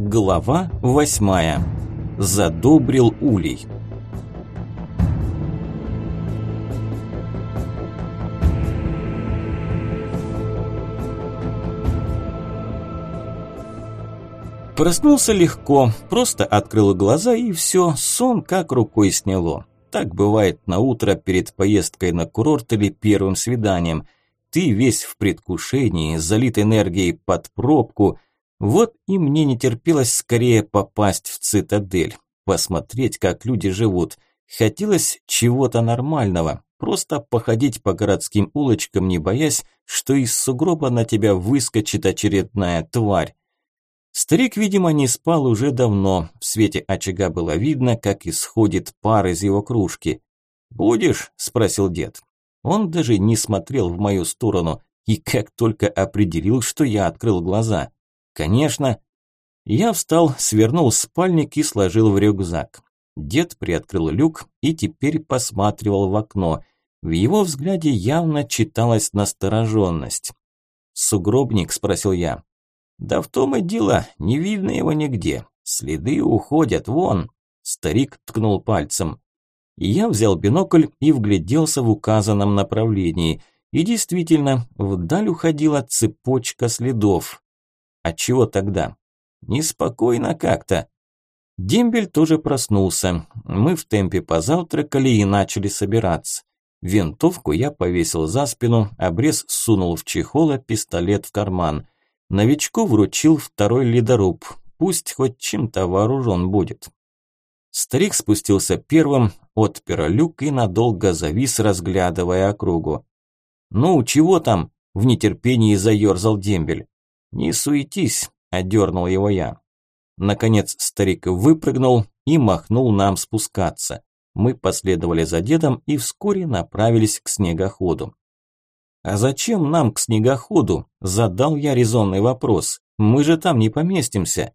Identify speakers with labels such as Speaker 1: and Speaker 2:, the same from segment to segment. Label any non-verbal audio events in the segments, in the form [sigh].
Speaker 1: Глава восьмая. Задобрил улей. Проснулся легко, просто открыл глаза и все, сон как рукой сняло. Так бывает на утро перед поездкой на курорт или первым свиданием. Ты весь в предвкушении, залит энергией под пробку. Вот и мне не терпелось скорее попасть в цитадель, посмотреть, как люди живут. Хотелось чего-то нормального, просто походить по городским улочкам, не боясь, что из сугроба на тебя выскочит очередная тварь. Старик, видимо, не спал уже давно. В свете очага было видно, как исходит пар из его кружки. «Будешь?» – спросил дед. Он даже не смотрел в мою сторону и как только определил, что я открыл глаза. «Конечно». Я встал, свернул спальник и сложил в рюкзак. Дед приоткрыл люк и теперь посматривал в окно. В его взгляде явно читалась настороженность. «Сугробник?» – спросил я. Да в том и дело, не видно его нигде. Следы уходят, вон. Старик ткнул пальцем. Я взял бинокль и вгляделся в указанном направлении. И действительно, вдаль уходила цепочка следов. А чего тогда? Неспокойно как-то. Дембель тоже проснулся. Мы в темпе позавтракали и начали собираться. Винтовку я повесил за спину, обрез сунул в чехол, а пистолет в карман – Новичку вручил второй ледоруб, пусть хоть чем-то вооружен будет. Старик спустился первым, отпер люк и надолго завис, разглядывая округу. «Ну, чего там?» – в нетерпении заерзал дембель. «Не суетись», – одернул его я. Наконец старик выпрыгнул и махнул нам спускаться. Мы последовали за дедом и вскоре направились к снегоходу. «А зачем нам к снегоходу?» – задал я резонный вопрос. «Мы же там не поместимся».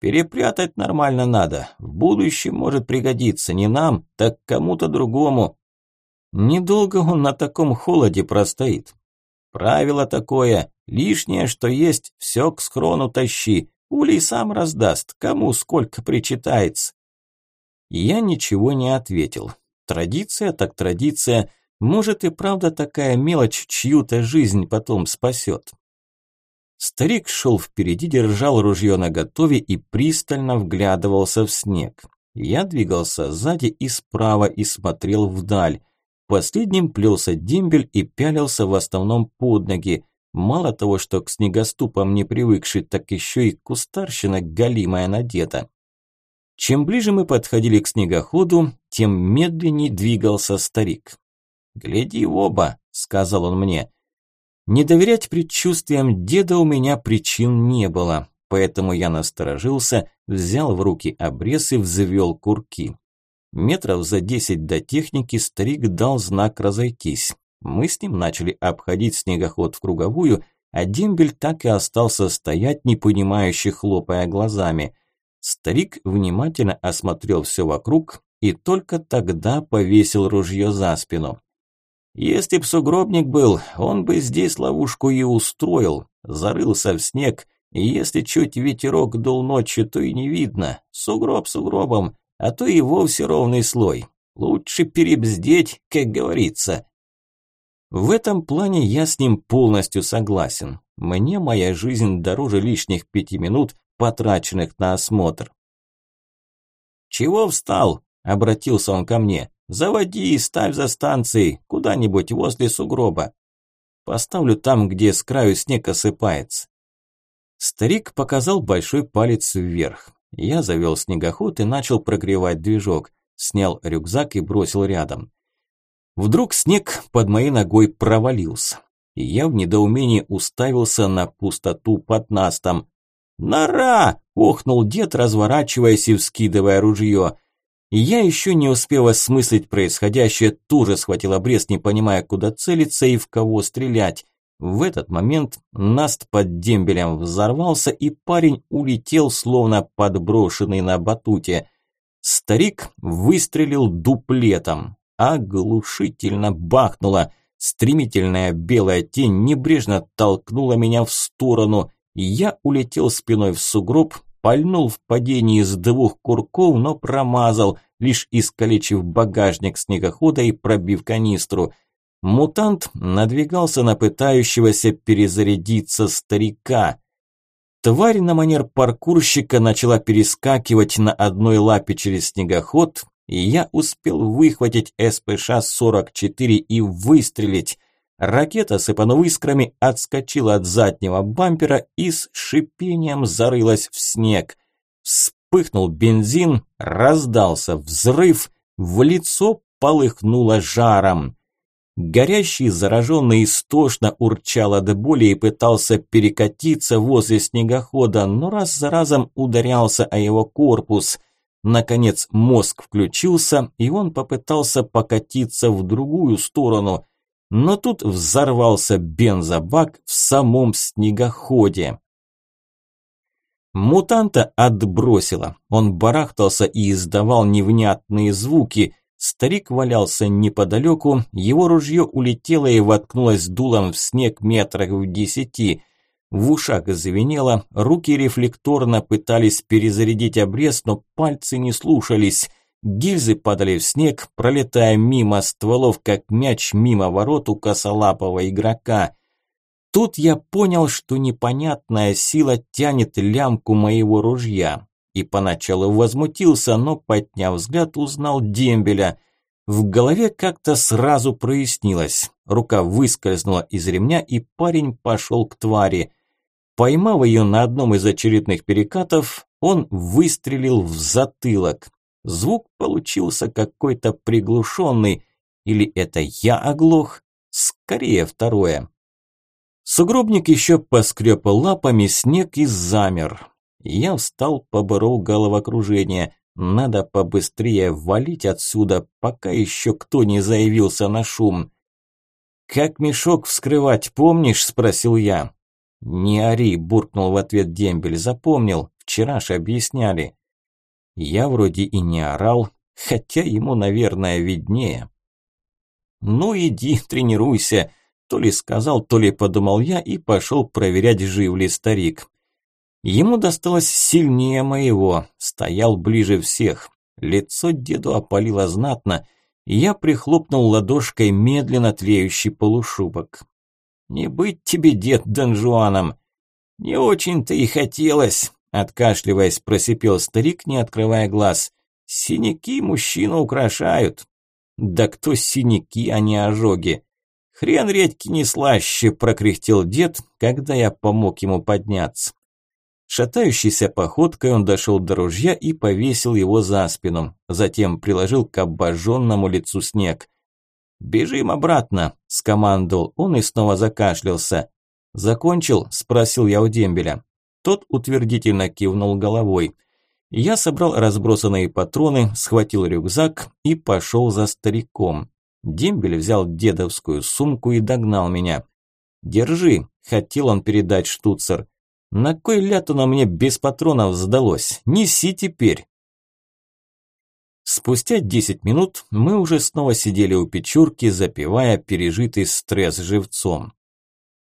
Speaker 1: «Перепрятать нормально надо. В будущем может пригодиться не нам, так кому-то другому». Недолго он на таком холоде простоит. Правило такое, лишнее, что есть, все к схрону тащи. Улей сам раздаст, кому сколько причитается. Я ничего не ответил. Традиция так традиция – может и правда такая мелочь чью-то жизнь потом спасет. Старик шел впереди, держал ружье наготове и пристально вглядывался в снег. Я двигался сзади и справа и смотрел вдаль. Последним плелся дембель и пялился в основном под ноги. Мало того, что к снегоступам не привыкший, так еще и кустарщина галимая надета. Чем ближе мы подходили к снегоходу, тем медленнее двигался старик. «Гляди в оба», – сказал он мне. Не доверять предчувствиям деда у меня причин не было, поэтому я насторожился, взял в руки обрез и взвел курки. Метров за десять до техники старик дал знак разойтись. Мы с ним начали обходить снегоход в круговую, а дембель так и остался стоять, непонимающе хлопая глазами. Старик внимательно осмотрел все вокруг и только тогда повесил ружье за спину. Если б сугробник был, он бы здесь ловушку и устроил, зарылся в снег, и если чуть ветерок дул ночью, то и не видно. Сугроб сугробом, а то и вовсе ровный слой. Лучше перебздеть, как говорится. В этом плане я с ним полностью согласен. Мне моя жизнь дороже лишних пяти минут, потраченных на осмотр. «Чего встал?» – обратился он ко мне. Заводи и ставь за станцией, куда-нибудь возле сугроба. Поставлю там, где с краю снег осыпается. Старик показал большой палец вверх. Я завел снегоход и начал прогревать движок. Снял рюкзак и бросил рядом. Вдруг снег под моей ногой провалился. И я в недоумении уставился на пустоту под настом. «Нора!» – охнул дед, разворачиваясь и вскидывая ружье. Я еще не успел осмыслить происходящее, тоже схватил обрез, не понимая, куда целиться и в кого стрелять. В этот момент наст под дембелем взорвался, и парень улетел, словно подброшенный на батуте. Старик выстрелил дуплетом. Оглушительно бахнуло. Стремительная белая тень небрежно толкнула меня в сторону, я улетел спиной в сугроб, пальнул в падении с двух курков, но промазал, лишь искалечив багажник снегохода и пробив канистру. Мутант надвигался на пытающегося перезарядиться старика. Тварь на манер паркурщика начала перескакивать на одной лапе через снегоход, и я успел выхватить СПШ-44 и выстрелить. Ракета, сыпанув искрами, отскочила от заднего бампера и с шипением зарылась в снег. Вспыхнул бензин, раздался взрыв, в лицо полыхнуло жаром. Горящий зараженный истошно урчал от боли и пытался перекатиться возле снегохода, но раз за разом ударялся о его корпус. Наконец мозг включился, и он попытался покатиться в другую сторону. Но тут взорвался бензобак в самом снегоходе. Мутанта отбросило. Он барахтался и издавал невнятные звуки – Старик валялся неподалеку, его ружье улетело и воткнулось дулом в снег метрах в десяти. В ушах звенело, руки рефлекторно пытались перезарядить обрез, но пальцы не слушались. Гильзы падали в снег, пролетая мимо стволов, как мяч мимо ворот у косолапого игрока. Тут я понял, что непонятная сила тянет лямку моего ружья и поначалу возмутился, но, подняв взгляд, узнал дембеля. В голове как-то сразу прояснилось. Рука выскользнула из ремня, и парень пошел к твари. Поймав ее на одном из очередных перекатов, он выстрелил в затылок. Звук получился какой-то приглушенный. Или это я оглох? Скорее второе. Сугробник еще поскреб лапами снег и замер. Я встал, поборол головокружение. Надо побыстрее валить отсюда, пока еще кто не заявился на шум. «Как мешок вскрывать, помнишь?» – спросил я. «Не ори», – буркнул в ответ дембель. «Запомнил, вчера ж объясняли». Я вроде и не орал, хотя ему, наверное, виднее. «Ну иди, [laughs] тренируйся», – то ли сказал, то ли подумал я и пошел проверять, жив ли старик. Ему досталось сильнее моего, стоял ближе всех. Лицо деду опалило знатно, и я прихлопнул ладошкой медленно тлеющий полушубок. «Не быть тебе, дед, донжуаном!» «Не очень-то и хотелось», – откашливаясь, просипел старик, не открывая глаз. «Синяки мужчину украшают». «Да кто синяки, а не ожоги?» «Хрен редьки не слаще», – прокряхтел дед, когда я помог ему подняться. Шатающейся походкой он дошел до ружья и повесил его за спину. Затем приложил к обожженному лицу снег. «Бежим обратно», – скомандовал он и снова закашлялся. «Закончил?» – спросил я у дембеля. Тот утвердительно кивнул головой. Я собрал разбросанные патроны, схватил рюкзак и пошел за стариком. Дембель взял дедовскую сумку и догнал меня. «Держи», – хотел он передать штуцер. На кой ляд оно мне без патронов сдалось? Неси теперь. Спустя 10 минут мы уже снова сидели у печурки, запивая пережитый стресс живцом.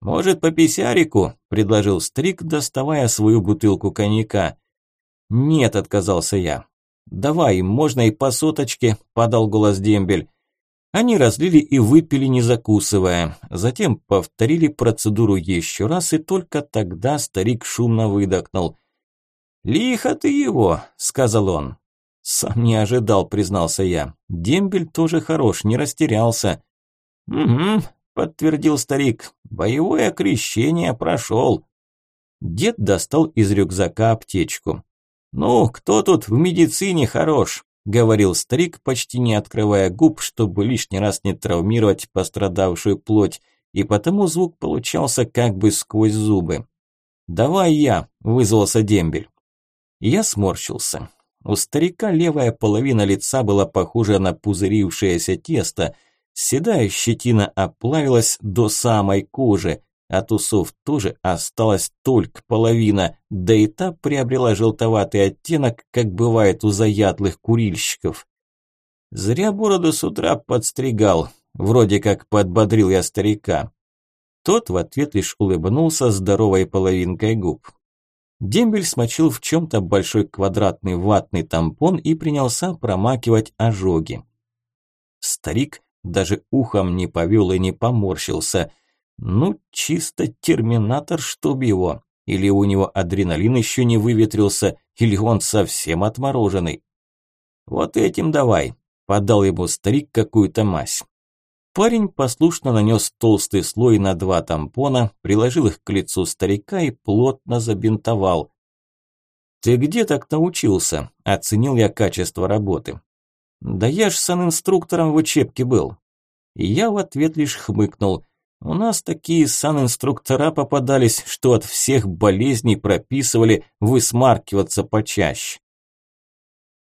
Speaker 1: «Может, по писярику?» – предложил Стрик, доставая свою бутылку коньяка. «Нет», – отказался я. «Давай, можно и по соточке», – подал голос Дембель. Они разлили и выпили, не закусывая. Затем повторили процедуру еще раз, и только тогда старик шумно выдохнул. «Лихо ты его», – сказал он. «Сам не ожидал», – признался я. «Дембель тоже хорош, не растерялся». «Угу», – подтвердил старик. «Боевое крещение прошел». Дед достал из рюкзака аптечку. «Ну, кто тут в медицине хорош?» – говорил старик, почти не открывая губ, чтобы лишний раз не травмировать пострадавшую плоть, и потому звук получался как бы сквозь зубы. «Давай я», – вызвался дембель. Я сморщился. У старика левая половина лица была похожа на пузырившееся тесто, седая щетина оплавилась до самой кожи, от усов тоже осталась только половина, да и та приобрела желтоватый оттенок, как бывает у заядлых курильщиков. Зря бороду с утра подстригал, вроде как подбодрил я старика. Тот в ответ лишь улыбнулся здоровой половинкой губ. Дембель смочил в чем-то большой квадратный ватный тампон и принялся промакивать ожоги. Старик даже ухом не повел и не поморщился. Ну, чисто терминатор, чтоб его. Или у него адреналин еще не выветрился, или он совсем отмороженный. «Вот этим давай», – подал ему старик какую-то мазь. Парень послушно нанес толстый слой на два тампона, приложил их к лицу старика и плотно забинтовал. «Ты где так научился?» – оценил я качество работы. «Да я ж санинструктором в учебке был». Я в ответ лишь хмыкнул. «У нас такие санинструктора попадались, что от всех болезней прописывали высмаркиваться почаще».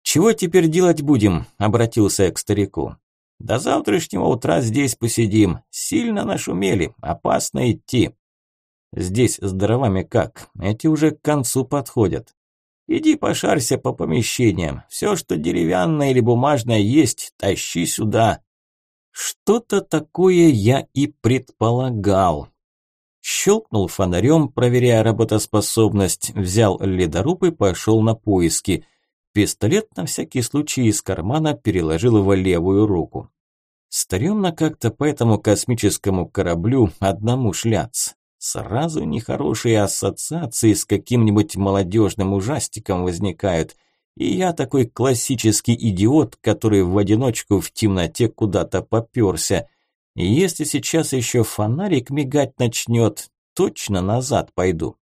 Speaker 1: «Чего теперь делать будем?» – обратился я к старику. До завтрашнего утра здесь посидим. Сильно нашумели, опасно идти. Здесь с дровами как? Эти уже к концу подходят. Иди пошарься по помещениям. Все, что деревянное или бумажное есть, тащи сюда. Что-то такое я и предполагал. Щелкнул фонарем, проверяя работоспособность, взял ледоруб и пошел на поиски – Пистолет на всякий случай из кармана переложил в левую руку. Старемно как-то по этому космическому кораблю одному шляться. Сразу нехорошие ассоциации с каким-нибудь молодежным ужастиком возникают. И я такой классический идиот, который в одиночку в темноте куда-то попёрся. Если сейчас еще фонарик мигать начнет, точно назад пойду.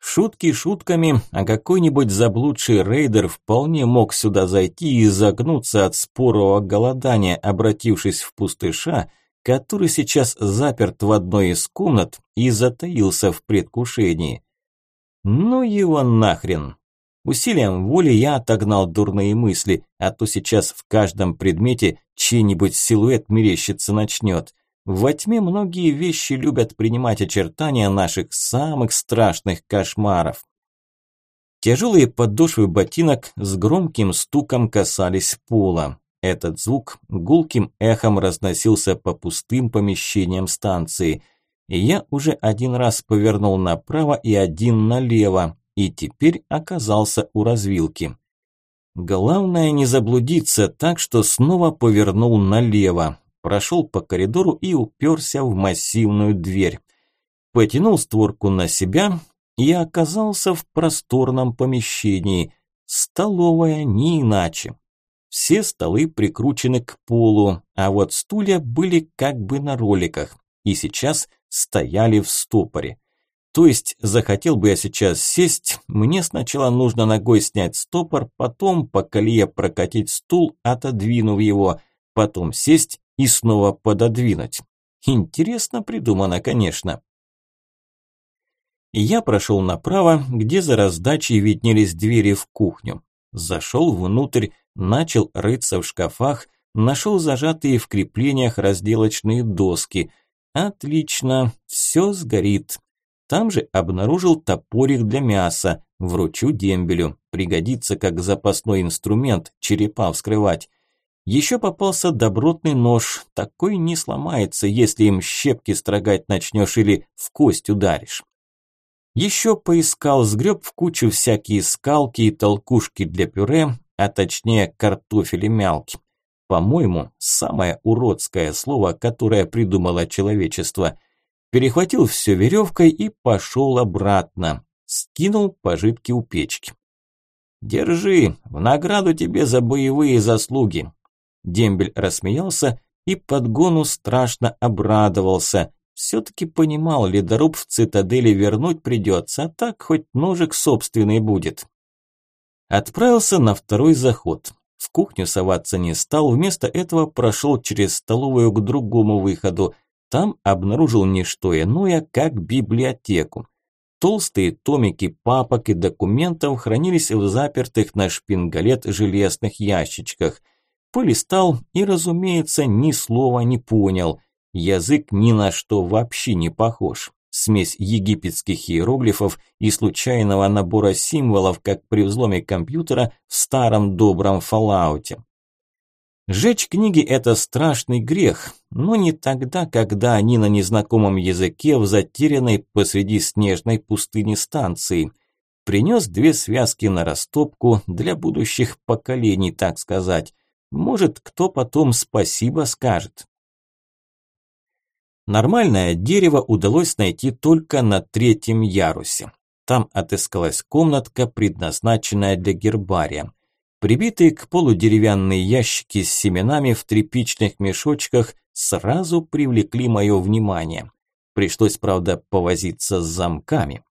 Speaker 1: Шутки шутками, а какой-нибудь заблудший рейдер вполне мог сюда зайти и загнуться от спорового голодания, обратившись в пустыша, который сейчас заперт в одной из комнат и затаился в предвкушении. Ну его нахрен. Усилием воли я отогнал дурные мысли, а то сейчас в каждом предмете чей-нибудь силуэт мерещиться начнет. Во тьме многие вещи любят принимать очертания наших самых страшных кошмаров. Тяжелые подошвы ботинок с громким стуком касались пола. Этот звук гулким эхом разносился по пустым помещениям станции. И я уже один раз повернул направо и один налево, и теперь оказался у развилки. Главное не заблудиться, так что снова повернул налево прошел по коридору и уперся в массивную дверь. Потянул створку на себя и оказался в просторном помещении. Столовая не иначе. Все столы прикручены к полу, а вот стулья были как бы на роликах и сейчас стояли в стопоре. То есть, захотел бы я сейчас сесть, мне сначала нужно ногой снять стопор, потом по колее прокатить стул, отодвинув его, потом сесть и снова пододвинуть. Интересно придумано, конечно. Я прошел направо, где за раздачей виднелись двери в кухню. Зашел внутрь, начал рыться в шкафах, нашел зажатые в креплениях разделочные доски. Отлично, все сгорит. Там же обнаружил топорик для мяса, вручу дембелю, пригодится как запасной инструмент черепа вскрывать. Еще попался добротный нож, такой не сломается, если им щепки строгать начнешь или в кость ударишь. Еще поискал, сгреб в кучу всякие скалки и толкушки для пюре, а точнее картофели мялки. По-моему, самое уродское слово, которое придумало человечество. Перехватил все веревкой и пошел обратно. Скинул пожитки у печки. «Держи, в награду тебе за боевые заслуги. Дембель рассмеялся и подгону страшно обрадовался. Все-таки понимал, ледоруб в цитадели вернуть придется, а так хоть ножик собственный будет. Отправился на второй заход. В кухню соваться не стал, вместо этого прошел через столовую к другому выходу. Там обнаружил не что иное, как библиотеку. Толстые томики папок и документов хранились в запертых на шпингалет железных ящичках. Полистал и, разумеется, ни слова не понял. Язык ни на что вообще не похож. Смесь египетских иероглифов и случайного набора символов, как при взломе компьютера в старом добром фоллауте. Жечь книги – это страшный грех, но не тогда, когда они на незнакомом языке в затерянной посреди снежной пустыни станции. Принес две связки на растопку для будущих поколений, так сказать. Может, кто потом спасибо скажет. Нормальное дерево удалось найти только на третьем ярусе. Там отыскалась комнатка, предназначенная для гербария. Прибитые к полу деревянные ящики с семенами в тряпичных мешочках сразу привлекли мое внимание. Пришлось, правда, повозиться с замками.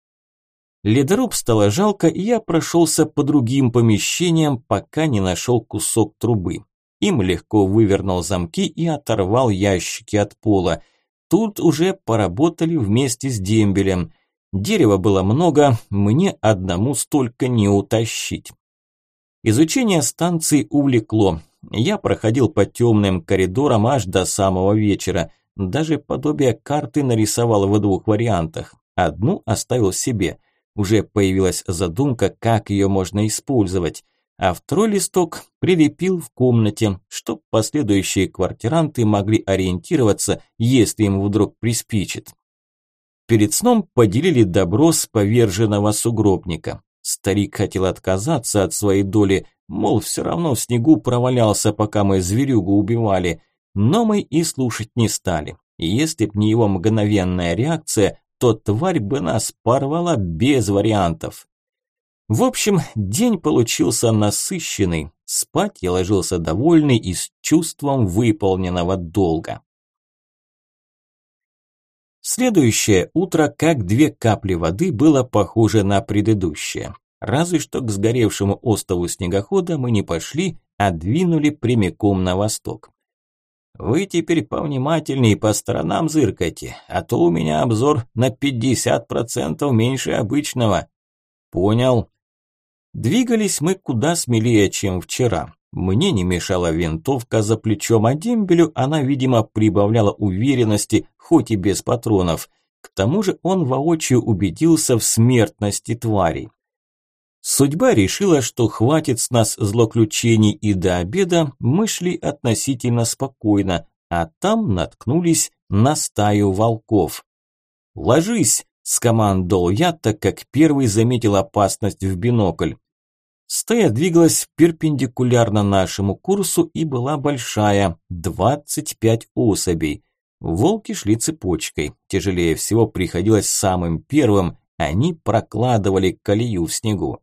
Speaker 1: Ледоруб стало жалко, и я прошелся по другим помещениям, пока не нашел кусок трубы. Им легко вывернул замки и оторвал ящики от пола. Тут уже поработали вместе с дембелем. Дерева было много, мне одному столько не утащить. Изучение станции увлекло. Я проходил по темным коридорам аж до самого вечера. Даже подобие карты нарисовал в двух вариантах. Одну оставил себе. Уже появилась задумка, как ее можно использовать. А второй листок прилепил в комнате, чтобы последующие квартиранты могли ориентироваться, если им вдруг приспичит. Перед сном поделили добро с поверженного сугробника. Старик хотел отказаться от своей доли, мол, все равно в снегу провалялся, пока мы зверюгу убивали. Но мы и слушать не стали. Если б не его мгновенная реакция, то тварь бы нас порвала без вариантов. В общем, день получился насыщенный. Спать я ложился довольный и с чувством выполненного долга. Следующее утро, как две капли воды, было похоже на предыдущее. Разве что к сгоревшему острову снегохода мы не пошли, а двинули прямиком на восток. Вы теперь повнимательнее по сторонам зыркайте, а то у меня обзор на 50% меньше обычного. Понял. Двигались мы куда смелее, чем вчера. Мне не мешала винтовка за плечом, а дембелю она, видимо, прибавляла уверенности, хоть и без патронов. К тому же он воочию убедился в смертности тварей. Судьба решила, что хватит с нас злоключений и до обеда мы шли относительно спокойно, а там наткнулись на стаю волков. «Ложись!» – скомандовал я, так как первый заметил опасность в бинокль. Стая двигалась перпендикулярно нашему курсу и была большая – 25 особей. Волки шли цепочкой, тяжелее всего приходилось самым первым, они прокладывали колею в снегу.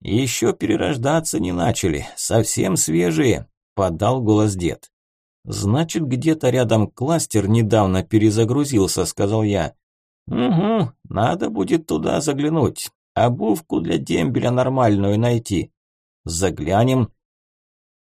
Speaker 1: «Еще перерождаться не начали, совсем свежие», – подал голос дед. «Значит, где-то рядом кластер недавно перезагрузился», – сказал я. «Угу, надо будет туда заглянуть, обувку для дембеля нормальную найти. Заглянем».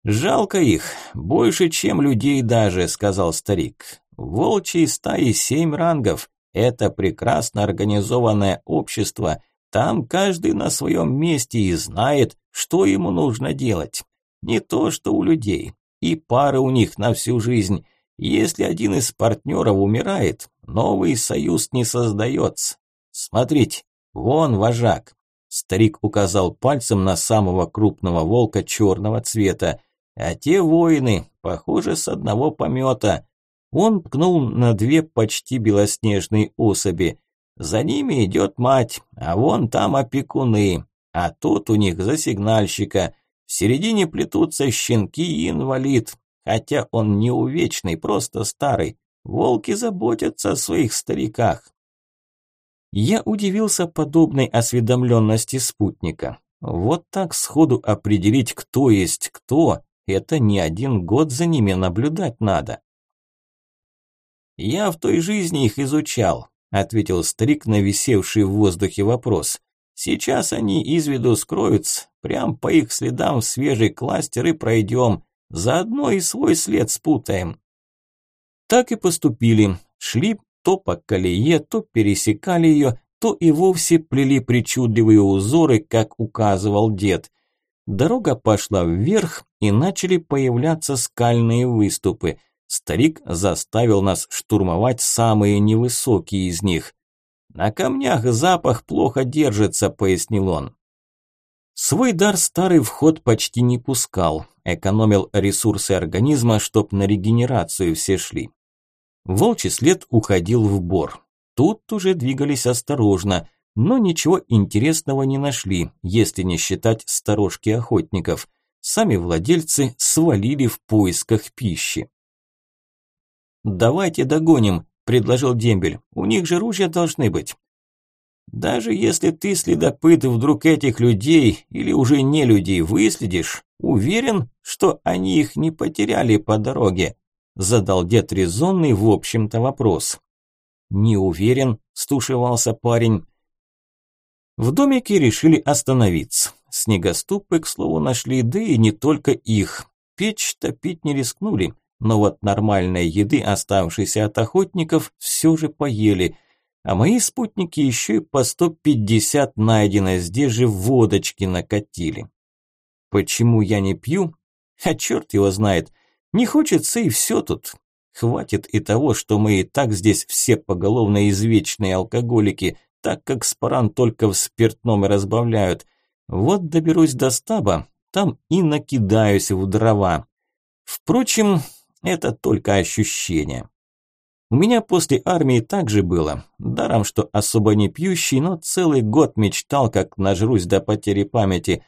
Speaker 1: «Жалко их, больше, чем людей даже», – сказал старик. «Волчьей стаи семь рангов, это прекрасно организованное общество». Там каждый на своем месте и знает, что ему нужно делать. Не то, что у людей. И пары у них на всю жизнь. Если один из партнеров умирает, новый союз не создается. Смотрите, вон вожак. Старик указал пальцем на самого крупного волка черного цвета. А те воины, похоже, с одного помета. Он ткнул на две почти белоснежные особи. За ними идет мать, а вон там опекуны, а тут у них за сигнальщика. В середине плетутся щенки и инвалид, хотя он не увечный, просто старый. Волки заботятся о своих стариках. Я удивился подобной осведомленности спутника. Вот так сходу определить, кто есть кто, это не один год за ними наблюдать надо. Я в той жизни их изучал, ответил старик на висевший в воздухе вопрос. Сейчас они из виду скроются, прям по их следам в свежий кластер и пройдем, заодно и свой след спутаем. Так и поступили, шли то по колее, то пересекали ее, то и вовсе плели причудливые узоры, как указывал дед. Дорога пошла вверх, и начали появляться скальные выступы – Старик заставил нас штурмовать самые невысокие из них. «На камнях запах плохо держится», – пояснил он. Свой дар старый вход почти не пускал, экономил ресурсы организма, чтоб на регенерацию все шли. Волчий след уходил в бор. Тут уже двигались осторожно. но ничего интересного не нашли, если не считать сторожки охотников. Сами владельцы свалили в поисках пищи. «Давайте догоним», – предложил Дембель. «У них же ружья должны быть». «Даже если ты, следопыт, вдруг этих людей или уже не людей выследишь, уверен, что они их не потеряли по дороге?» – задал дед резонный, в общем-то, вопрос. «Не уверен», – стушевался парень. В домике решили остановиться. Снегоступы, к слову, нашли, да и не только их. Печь топить не рискнули, но вот нормальной еды, оставшейся от охотников, все же поели. А мои спутники еще и по 150 найденной здесь же водочки накатили. Почему я не пью? А черт его знает. Не хочется и все тут. Хватит и того, что мы и так здесь все поголовно извечные алкоголики, так как спаран только в спиртном и разбавляют. Вот доберусь до стаба, там и накидаюсь в дрова. Впрочем, это только ощущение. У меня после армии так же было. Даром, что особо не пьющий, но целый год мечтал, как нажрусь до потери памяти.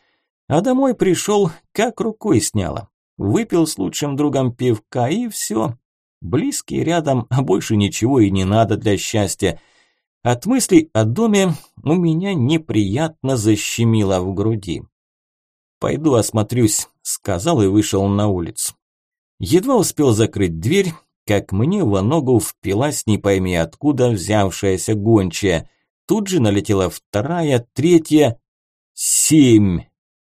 Speaker 1: А домой пришел, как рукой сняло. Выпил с лучшим другом пивка и все. Близкие рядом, а больше ничего и не надо для счастья. От мыслей о доме у меня неприятно защемило в груди. «Пойду осмотрюсь», – сказал и вышел на улицу. Едва успел закрыть дверь, как мне в ногу впилась не пойми откуда взявшаяся гончая. Тут же налетела вторая, третья, семь.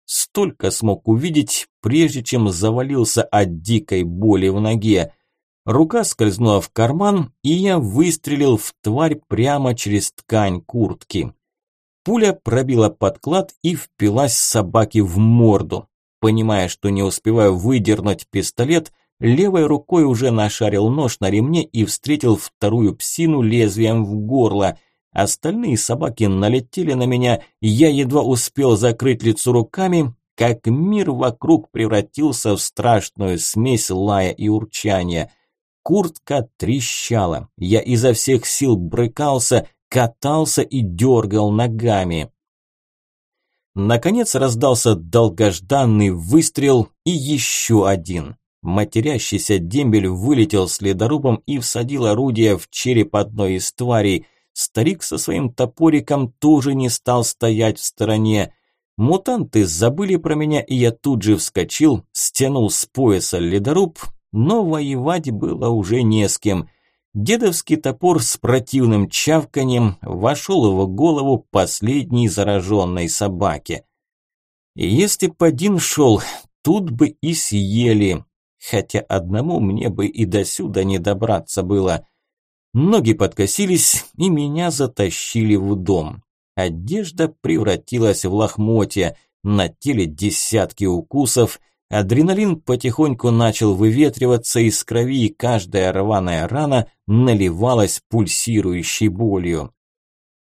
Speaker 1: Столько смог увидеть, прежде чем завалился от дикой боли в ноге. Рука скользнула в карман, и я выстрелил в тварь прямо через ткань куртки. Пуля пробила подклад и впилась собаке в морду. Понимая, что не успеваю выдернуть пистолет, левой рукой уже нашарил нож на ремне и встретил вторую псину лезвием в горло. Остальные собаки налетели на меня, я едва успел закрыть лицо руками, как мир вокруг превратился в страшную смесь лая и урчания – Куртка трещала. Я изо всех сил брыкался, катался и дергал ногами. Наконец раздался долгожданный выстрел и еще один. Матерящийся дембель вылетел следорубом и всадил орудие в череп одной из тварей. Старик со своим топориком тоже не стал стоять в стороне. Мутанты забыли про меня, и я тут же вскочил, стянул с пояса ледоруб но воевать было уже не с кем. Дедовский топор с противным чавканием вошел в голову последней зараженной собаки. И если б один шел, тут бы и съели, хотя одному мне бы и до сюда не добраться было. Ноги подкосились, и меня затащили в дом. Одежда превратилась в лохмотья, на теле десятки укусов – Адреналин потихоньку начал выветриваться из крови, и каждая рваная рана наливалась пульсирующей болью.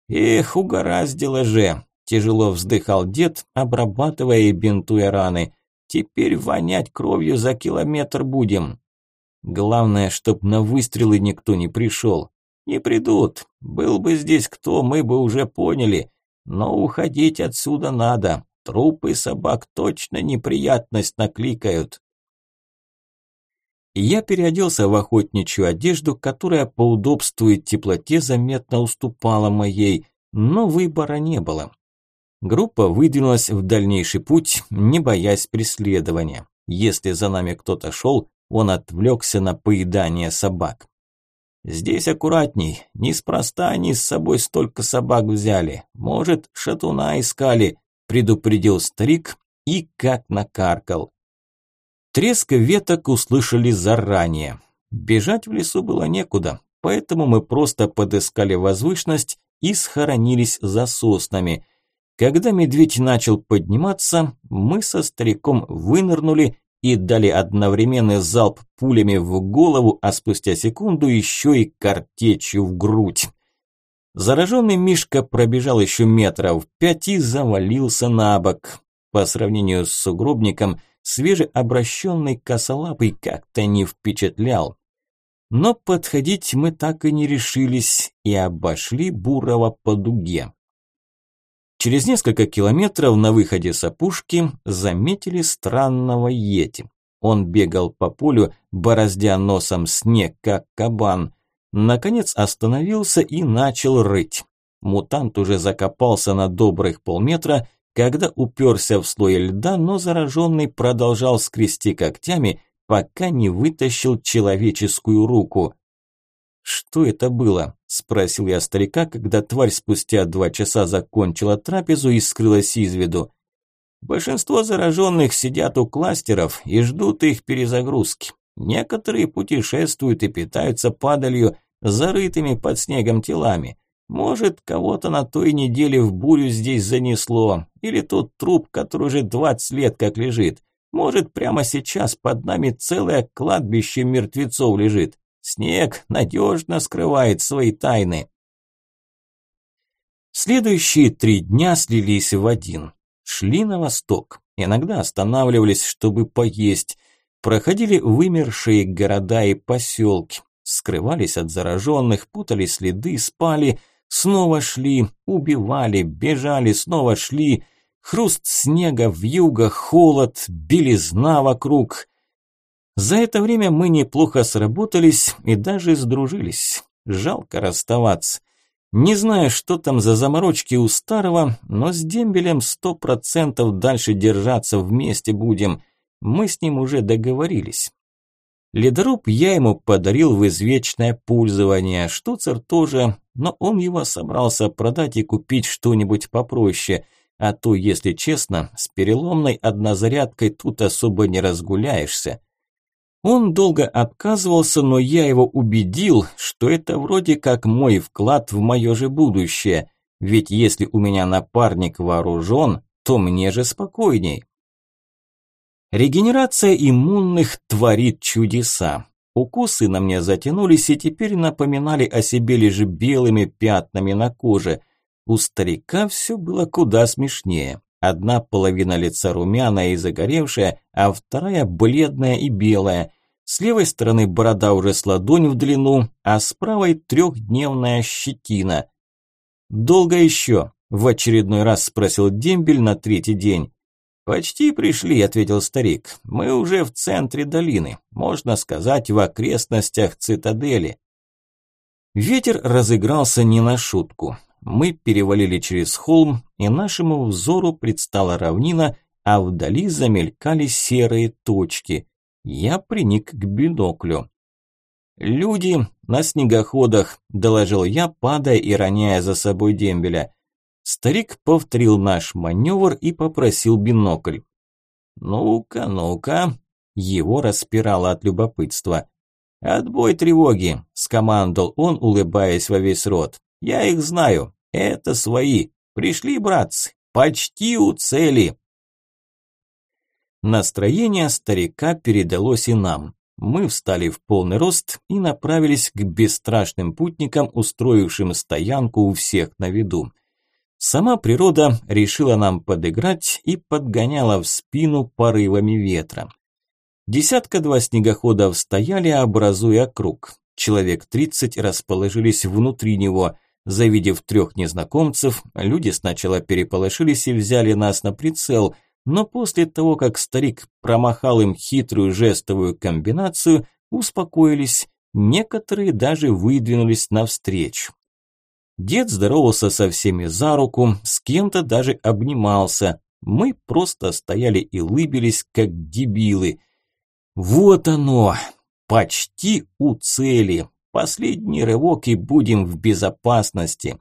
Speaker 1: «Эх, угораздило же!» – тяжело вздыхал дед, обрабатывая и бинтуя раны. «Теперь вонять кровью за километр будем!» Главное, чтоб на выстрелы никто не пришел. Не придут. Был бы здесь кто, мы бы уже поняли. Но уходить отсюда надо. Трупы собак точно неприятность накликают. Я переоделся в охотничью одежду, которая по удобству и теплоте заметно уступала моей, но выбора не было. Группа выдвинулась в дальнейший путь, не боясь преследования. Если за нами кто-то шел, он отвлекся на поедание собак. «Здесь аккуратней, неспроста они с собой столько собак взяли. Может, шатуна искали», предупредил старик и как накаркал. Треск веток услышали заранее. Бежать в лесу было некуда, поэтому мы просто подыскали возвышенность и схоронились за соснами. Когда медведь начал подниматься, мы со стариком вынырнули и дали одновременный залп пулями в голову, а спустя секунду еще и картечью в грудь. Зараженный Мишка пробежал еще метров пять и завалился на бок. По сравнению с сугробником, свежеобращенный косолапый как-то не впечатлял. Но подходить мы так и не решились и обошли Бурова по дуге. Через несколько километров на выходе с опушки заметили странного йети. Он бегал по полю, бороздя носом снег, как кабан. Наконец остановился и начал рыть. Мутант уже закопался на добрых полметра, когда уперся в слой льда, но зараженный продолжал скрести когтями, пока не вытащил человеческую руку. «Что это было?» – спросил я старика, когда тварь спустя два часа закончила трапезу и скрылась из виду. Большинство зараженных сидят у кластеров и ждут их перезагрузки. Некоторые путешествуют и питаются падалью, зарытыми под снегом телами. Может, кого-то на той неделе в бурю здесь занесло, или тот труп, который уже 20 лет как лежит. Может, прямо сейчас под нами целое кладбище мертвецов лежит. Снег надежно скрывает свои тайны. Следующие три дня слились в один. Шли на восток, иногда останавливались, чтобы поесть. Проходили вымершие города и поселки, скрывались от зараженных, путали следы, спали, снова шли, убивали, бежали, снова шли. Хруст снега, вьюга, холод, белизна вокруг. За это время мы неплохо сработались и даже сдружились. Жалко расставаться. Не знаю, что там за заморочки у старого, но с дембелем сто процентов дальше держаться вместе будем. Мы с ним уже договорились. Ледоруб я ему подарил в извечное пользование, штуцер тоже, но он его собрался продать и купить что-нибудь попроще, а то, если честно, с переломной однозарядкой тут особо не разгуляешься. Он долго отказывался, но я его убедил, что это вроде как мой вклад в мое же будущее. Ведь если у меня напарник вооружен, то мне же спокойней. Регенерация иммунных творит чудеса. Укусы на мне затянулись и теперь напоминали о себе лишь белыми пятнами на коже. У старика все было куда смешнее. Одна половина лица румяная и загоревшая, а вторая бледная и белая. С левой стороны борода уже с ладонь в длину, а с правой трехдневная щетина. «Долго еще?» – в очередной раз спросил Дембель на третий день. «Почти пришли», – ответил старик. «Мы уже в центре долины, можно сказать, в окрестностях цитадели». Ветер разыгрался не на шутку. Мы перевалили через холм, и нашему взору предстала равнина, а вдали замелькали серые точки. Я приник к биноклю. «Люди на снегоходах», – доложил я, падая и роняя за собой дембеля. Старик повторил наш маневр и попросил бинокль. «Ну-ка, ну-ка», – его распирало от любопытства. «Отбой тревоги», – скомандовал он, улыбаясь во весь рот. «Я их знаю. Это свои. Пришли, братцы. Почти у цели». Настроение старика передалось и нам. Мы встали в полный рост и направились к бесстрашным путникам, устроившим стоянку у всех на виду. Сама природа решила нам подыграть и подгоняла в спину порывами ветра. Десятка-два снегоходов стояли, образуя круг. Человек тридцать расположились внутри него. Завидев трех незнакомцев, люди сначала переполошились и взяли нас на прицел – но после того, как старик промахал им хитрую жестовую комбинацию, успокоились, некоторые даже выдвинулись навстречу. Дед здоровался со всеми за руку, с кем-то даже обнимался. Мы просто стояли и лыбились, как дебилы. Вот оно, почти у цели. Последний рывок и будем в безопасности.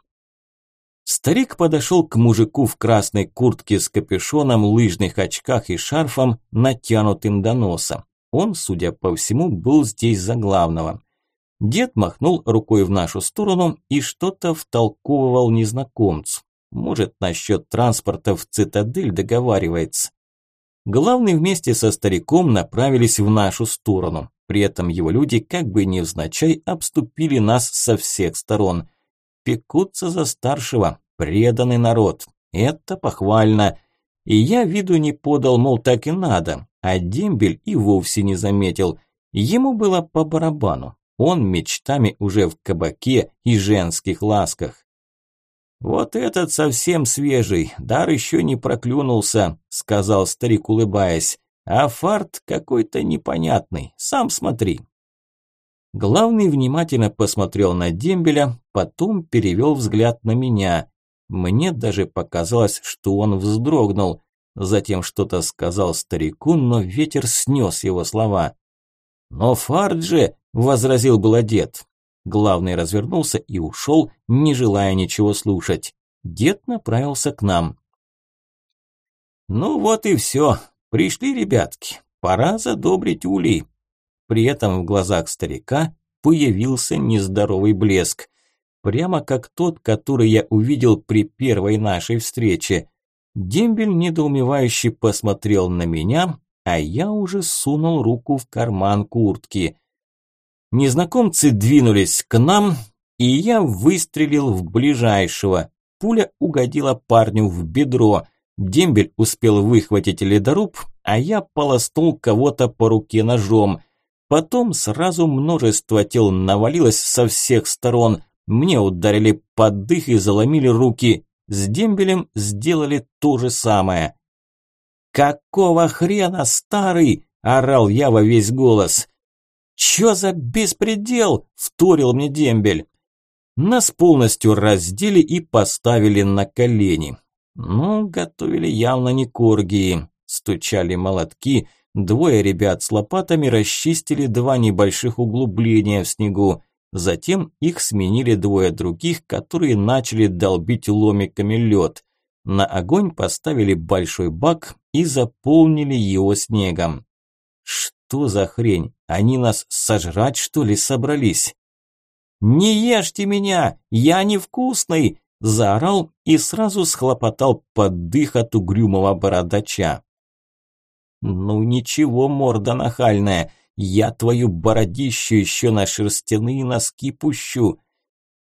Speaker 1: Старик подошел к мужику в красной куртке с капюшоном, лыжных очках и шарфом, натянутым до носа. Он, судя по всему, был здесь за главного. Дед махнул рукой в нашу сторону и что-то втолковывал незнакомцу. Может, насчет транспорта в цитадель договаривается. Главный вместе со стариком направились в нашу сторону. При этом его люди, как бы невзначай, обступили нас со всех сторон – Пекутся за старшего, преданный народ. Это похвально. И я виду не подал, мол, так и надо. А дембель и вовсе не заметил. Ему было по барабану. Он мечтами уже в кабаке и женских ласках. «Вот этот совсем свежий, дар еще не проклюнулся», – сказал старик, улыбаясь. «А фарт какой-то непонятный, сам смотри». Главный внимательно посмотрел на дембеля, потом перевел взгляд на меня. Мне даже показалось, что он вздрогнул. Затем что-то сказал старику, но ветер снес его слова. «Но фарт же!» – возразил был дед. Главный развернулся и ушел, не желая ничего слушать. Дед направился к нам. «Ну вот и все. Пришли ребятки. Пора задобрить улей». При этом в глазах старика появился нездоровый блеск. Прямо как тот, который я увидел при первой нашей встрече. Дембель недоумевающе посмотрел на меня, а я уже сунул руку в карман куртки. Незнакомцы двинулись к нам, и я выстрелил в ближайшего. Пуля угодила парню в бедро. Дембель успел выхватить ледоруб, а я полоснул кого-то по руке ножом. Потом сразу множество тел навалилось со всех сторон. Мне ударили под дых и заломили руки. С дембелем сделали то же самое. «Какого хрена, старый?» – орал я во весь голос. «Чё за беспредел?» – вторил мне дембель. Нас полностью раздели и поставили на колени. Ну, готовили явно не коргии. Стучали молотки, двое ребят с лопатами расчистили два небольших углубления в снегу. Затем их сменили двое других, которые начали долбить ломиками лед. На огонь поставили большой бак и заполнили его снегом. Что за хрень? Они нас сожрать, что ли, собрались? «Не ешьте меня! Я невкусный!» – заорал и сразу схлопотал под дых от угрюмого бородача. «Ну ничего, морда нахальная, я твою бородищу еще на шерстяные носки пущу!»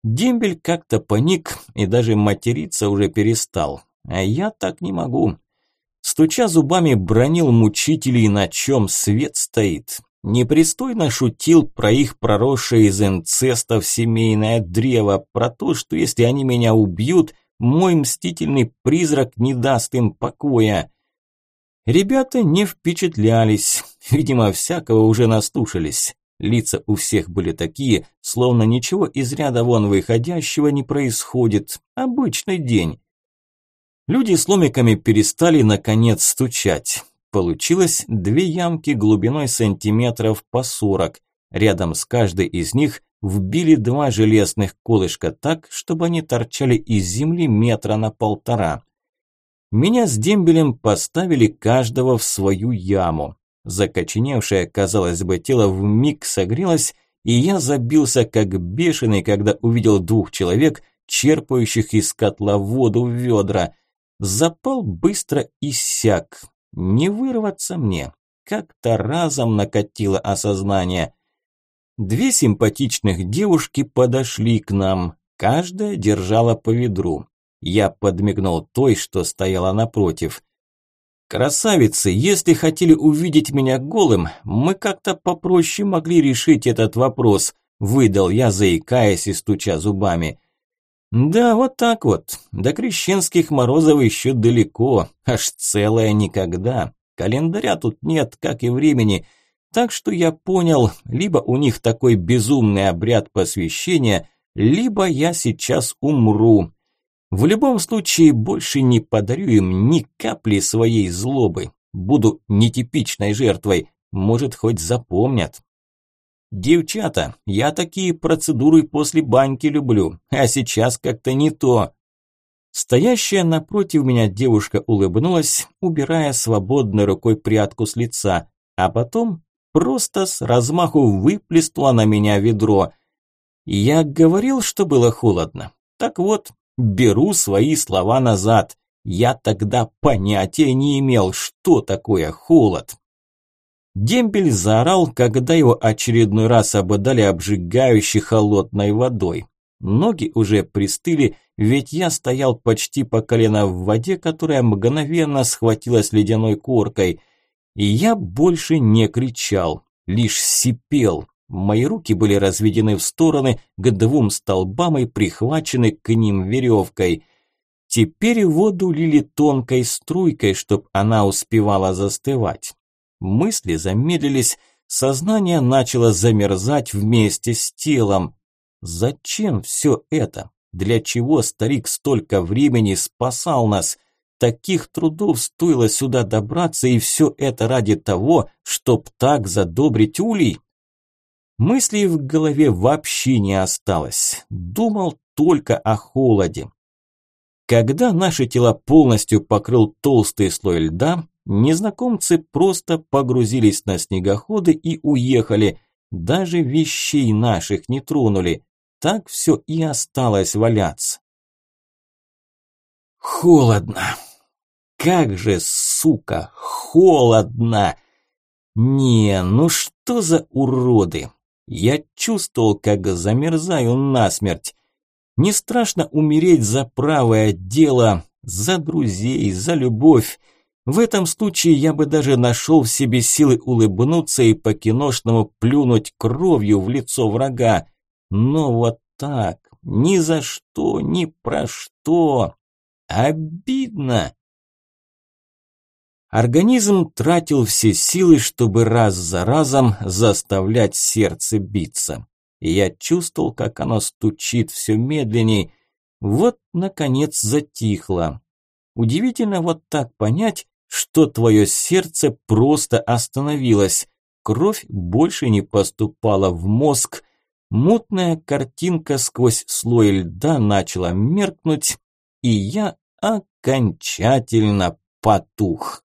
Speaker 1: Дембель как-то паник и даже материться уже перестал, а я так не могу. Стуча зубами, бронил мучителей, на чем свет стоит. Непристойно шутил про их проросшее из инцестов семейное древо, про то, что если они меня убьют, мой мстительный призрак не даст им покоя. Ребята не впечатлялись, [laughs] видимо, всякого уже настушились. Лица у всех были такие, словно ничего из ряда вон выходящего не происходит. Обычный день. Люди с ломиками перестали наконец стучать. Получилось две ямки глубиной сантиметров по сорок. Рядом с каждой из них вбили два железных колышка так, чтобы они торчали из земли метра на полтора. Меня с дембелем поставили каждого в свою яму. Закоченевшее, казалось бы, тело вмиг согрелось, и я забился как бешеный, когда увидел двух человек, черпающих из котла воду в ведра. Запал быстро иссяк. Не вырваться мне. Как-то разом накатило осознание. Две симпатичных девушки подошли к нам. Каждая держала по ведру. Я подмигнул той, что стояла напротив. «Красавицы, если хотели увидеть меня голым, мы как-то попроще могли решить этот вопрос», выдал я, заикаясь и стуча зубами. Да, вот так вот. До крещенских морозов еще далеко, аж целое никогда. Календаря тут нет, как и времени. Так что я понял, либо у них такой безумный обряд посвящения, либо я сейчас умру. В любом случае, больше не подарю им ни капли своей злобы. Буду нетипичной жертвой, может, хоть запомнят. «Девчата, я такие процедуры после баньки люблю, а сейчас как-то не то». Стоящая напротив меня девушка улыбнулась, убирая свободной рукой прядку с лица, а потом просто с размаху выплеснула на меня ведро. Я говорил, что было холодно. Так вот, беру свои слова назад. Я тогда понятия не имел, что такое холод. Дембель заорал, когда его очередной раз ободали обжигающей холодной водой. Ноги уже пристыли, ведь я стоял почти по колено в воде, которая мгновенно схватилась ледяной коркой. И я больше не кричал, лишь сипел. Мои руки были разведены в стороны к двум столбам и прихвачены к ним веревкой. Теперь воду лили тонкой струйкой, чтоб она успевала застывать. Мысли замедлились, сознание начало замерзать вместе с телом. Зачем все это? Для чего старик столько времени спасал нас? Таких трудов стоило сюда добраться, и все это ради того, чтоб так задобрить улей? Мыслей в голове вообще не осталось. Думал только о холоде. Когда наши тела полностью покрыл толстый слой льда, незнакомцы просто погрузились на снегоходы и уехали, даже вещей наших не тронули. Так все и осталось валяться. Холодно. Как же, сука, холодно! Не, ну что за уроды! Я чувствовал, как замерзаю насмерть. Не страшно умереть за правое дело, за друзей, за любовь. В этом случае я бы даже нашел в себе силы улыбнуться и по-киношному плюнуть кровью в лицо врага. Но вот так, ни за что, ни про что. Обидно. Организм тратил все силы, чтобы раз за разом заставлять сердце биться. И я чувствовал, как оно стучит все медленней. Вот, наконец, затихло. Удивительно вот так понять, что твое сердце просто остановилось. Кровь больше не поступала в мозг. Мутная картинка сквозь слой льда начала меркнуть, и я окончательно потух.